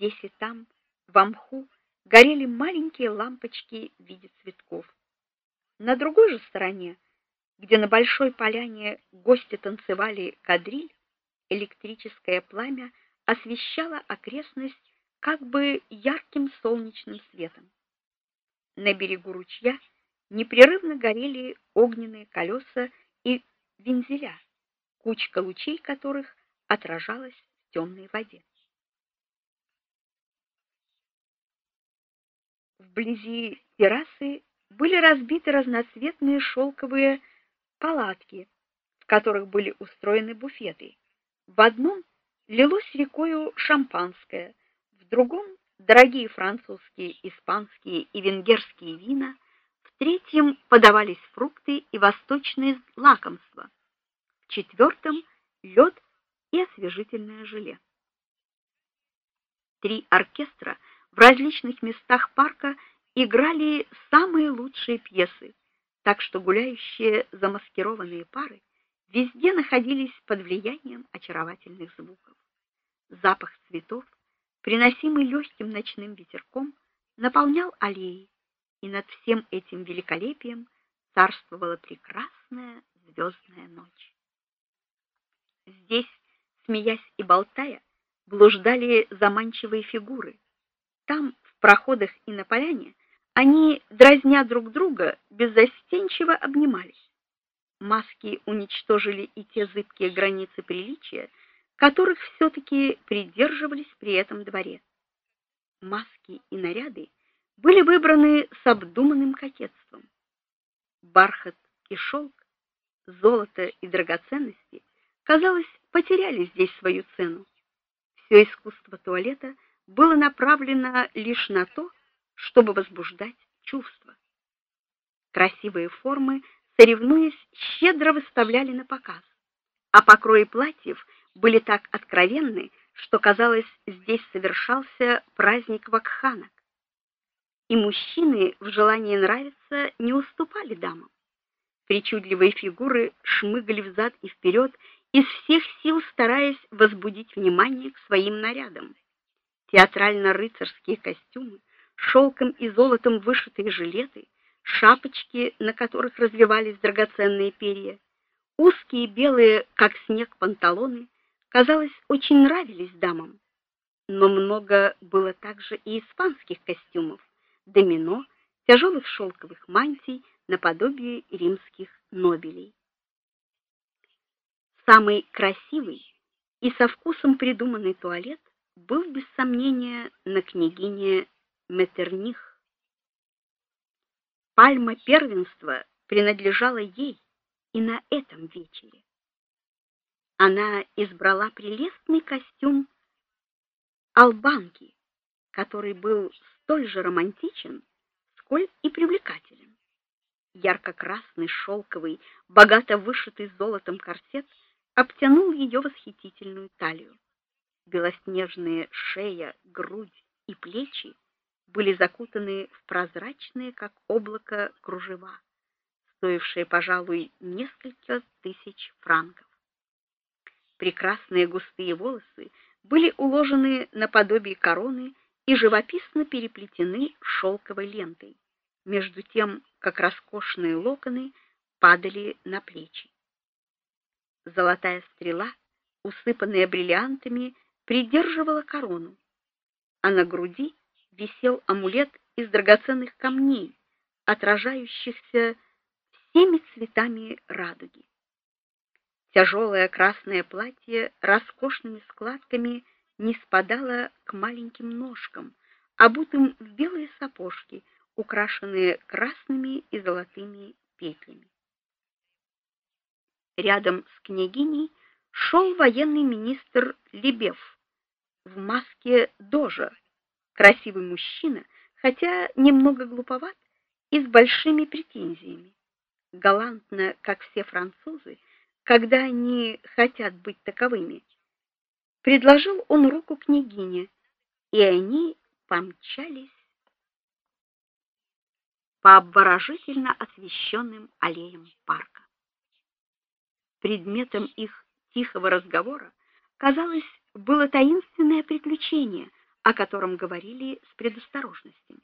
Здесь и там, в мху, горели маленькие лампочки в виде цветков. На другой же стороне, где на большой поляне гости танцевали кадриль, электрическое пламя освещало окрестность как бы ярким солнечным светом. На берегу ручья непрерывно горели огненные колеса и вензеля, кучка лучей которых отражалась в темной воде. Вблизи террасы были разбиты разноцветные шелковые палатки, в которых были устроены буфеты. В одном лилось рекою шампанское, в другом дорогие французские, испанские и венгерские вина, в третьем подавались фрукты и восточные лакомства, в четвертом лед и освежительное желе. Три оркестра в различных местах парка играли самые лучшие пьесы, так что гуляющие замаскированные пары везде находились под влиянием очаровательных звуков. Запах цветов, приносимый легким ночным ветерком, наполнял аллеи, и над всем этим великолепием царствовала прекрасная звездная ночь. Здесь, смеясь и болтая, блуждали заманчивые фигуры. Там, в проходах и на поляне, они, дразня друг друга, беззастенчиво обнимались. Маски уничтожили и те зыбкие границы приличия, которых все таки придерживались при этом дворе. Маски и наряды были выбраны с обдуманным кокетством. Бархат и шелк, золото и драгоценности, казалось, потеряли здесь свою цену. Все искусство туалета было направлено лишь на то, чтобы возбуждать чувства. Красивые формы, соревнуясь, щедро выставляли на показ, а покрои платьев были так откровенны, что казалось, здесь совершался праздник вакханок. И мужчины в желании нравиться не уступали дамам. Причудливые фигуры шмыгали взад и вперед, из всех сил стараясь возбудить внимание к своим нарядам. Театрально-рыцарские костюмы, шелком и золотом вышитые жилеты, шапочки, на которых развивались драгоценные перья, узкие белые, как снег, панталоны, казалось, очень нравились дамам. Но много было также и испанских костюмов, домино, тяжелых шелковых мантий наподобие римских нобелей. Самый красивый и со вкусом придуманный туалет был без сомнения на княгине Метерних. Пальма первенства принадлежала ей и на этом вечере. Она избрала прелестный костюм албанки, который был столь же романтичен, сколь и привлекателен. Ярко-красный шелковый, богато вышитый золотом корсет обтянул ее восхитительную талию. Белоснежные шея, грудь и плечи были закутаны в прозрачные, как облако, кружева, стоившие, пожалуй, несколько тысяч франков. Прекрасные густые волосы были уложены наподобие короны и живописно переплетены шелковой лентой, между тем, как роскошные локоны падали на плечи. Золотая стрела, усыпанная бриллиантами, придерживала корону, а на груди висел амулет из драгоценных камней, отражающихся всеми цветами радуги. Тяжелое красное платье роскошными складками не спадало к маленьким ножкам, обутым в белые сапожки, украшенные красными и золотыми петлями. Рядом с княгиней шел военный министр Лебев в маске дожа красивый мужчина, хотя немного глуповат и с большими претензиями. Галантно, как все французы, когда они хотят быть таковыми. Предложил он руку княгине, и они помчались по обворожительно освещенным аллеям парка. Предметом их тихого разговора, казалось, было таинственное приключение, о котором говорили с предосторожностями.